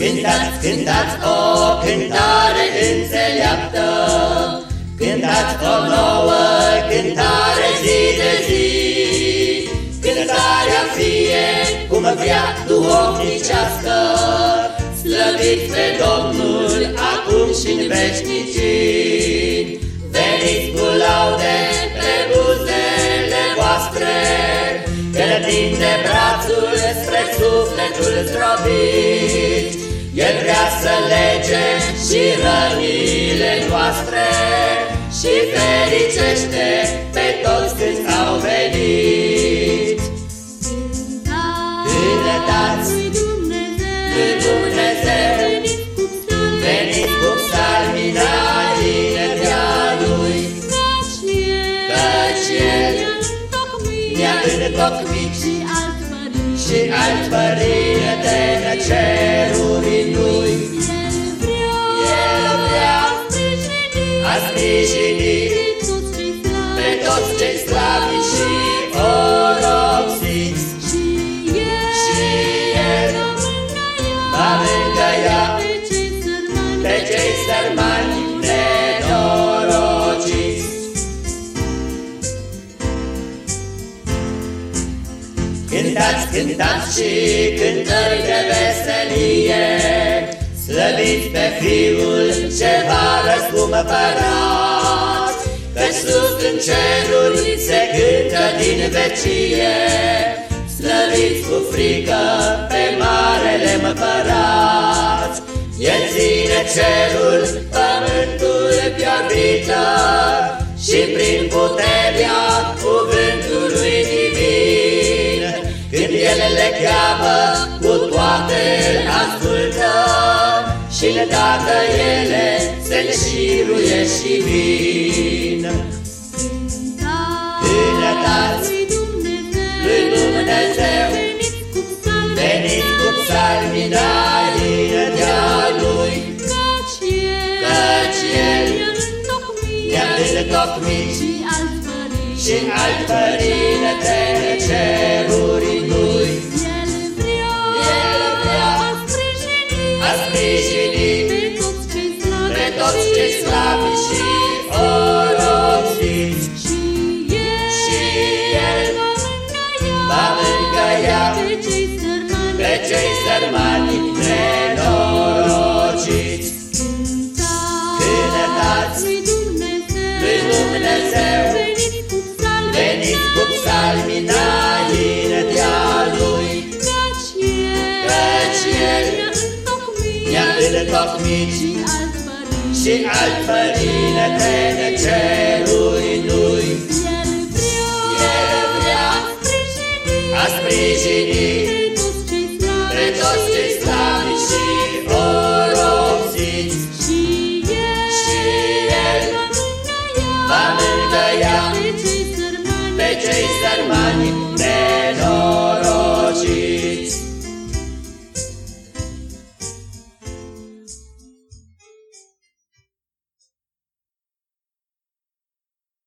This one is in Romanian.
Cântați, cântați o cântare înțeleaptă, Cântați o nouă cântare zi de zi, Cântarea fie cum vrea duhovnicească, Slăviți pe Domnul acum și în veșnicii. Veniți cu laude pe buzele voastre, El tinde brațul spre sufletul zdrobit, El vrea să lege și rănile noastre și fericește pe toți când au venit. Cântați lui Dumnezeu, veniți cu psalmi înaintea Lui, căci El ne-a întocmit și alt părinte în sprijini pe toți cei slabi și oropsiți și El va mângâia pe cei sărmani nenorociți. Cântați, cântați și cântări de veselie, Slăviți pe Fiul ce va răscumpărat, Căci sus în ceruri se cântă din vecie, Slăviți cu frică pe marele împărat. El ține cerul, pământul piorbită, Și prin puterea cuvântului divin, Când El le cheamă, cu toate ascultă, Și îndată ele se înșiruie și vin. Cântați lui Dumnezeu, Veniți cu psalmi înaintea Lui, Căci El ne-a întocmit și alt părinte în ceruri mângâia pe cei sărmani nenorociți. Cântați lui Dumnezeu, Veniți cu psalmi înaintea Lui, Căci El ne-a întocmit și alt părinte în ceruri Lui. sprijinit Pe toți cei slabi și oropsiți Și El, și el va mântăia Pe cei sărmani, pe noi